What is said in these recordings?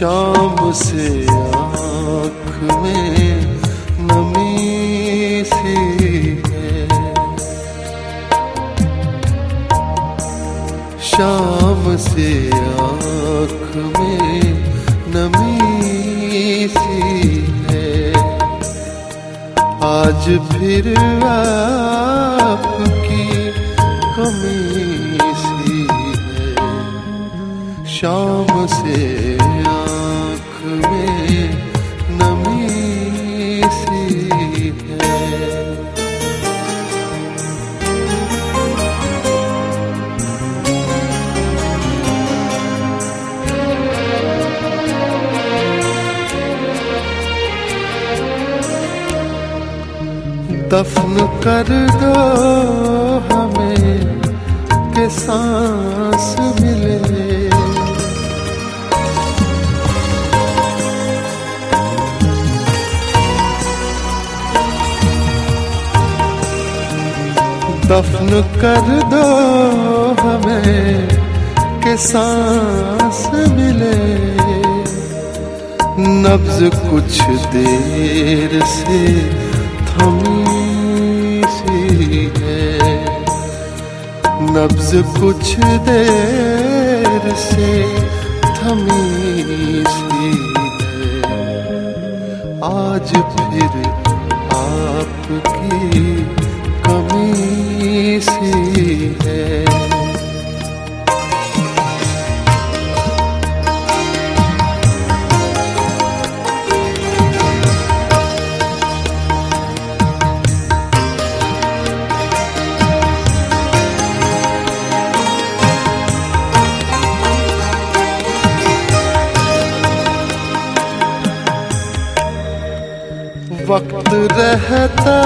शाम से आँख में नमी सी है। शाम से आँख में नमी सी है। आज फिर आपकी दफन कर दो हमें के सांस मिले। दफन कर दो हमें के सांस मिले। नब्ज कुछ देर से सी है। नब्ज कुछ देर से थमी सी है। आज फिर आपकी कमी सी वक्त रहता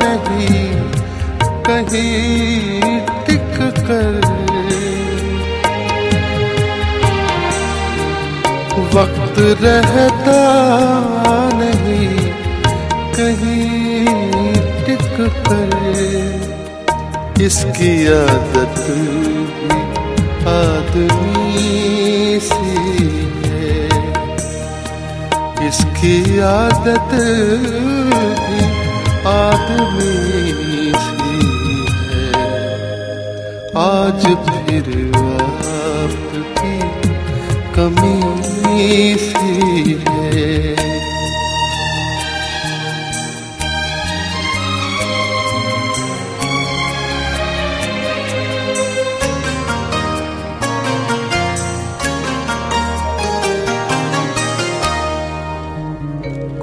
नहीं, कहीं टिक कर। वक्त रहता नहीं, कहीं टिक कर। इसकी आदत आदमी सी इसकी आदत आदमी सी है। आज फिर आपकी कमी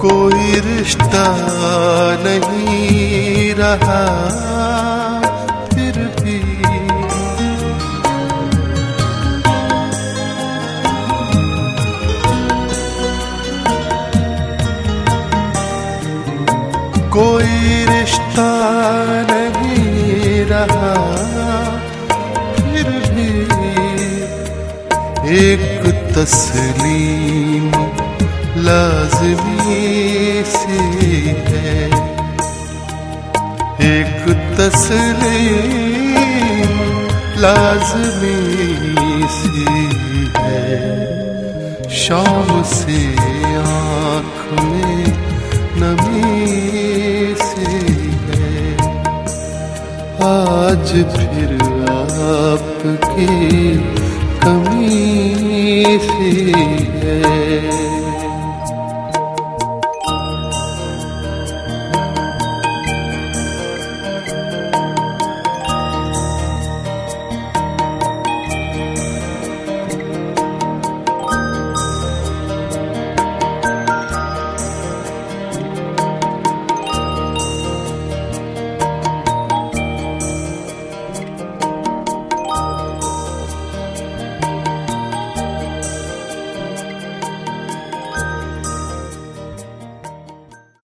कोई रिश्ता नहीं रहा फिर भी। कोई रिश्ता नहीं रहा फिर भी। एक तस्लीम लाजमी सी है। एक तस्लीम लाजमी सी है। शाम से आँख में नमी सी है। आज फिर आपकी कमी सी है।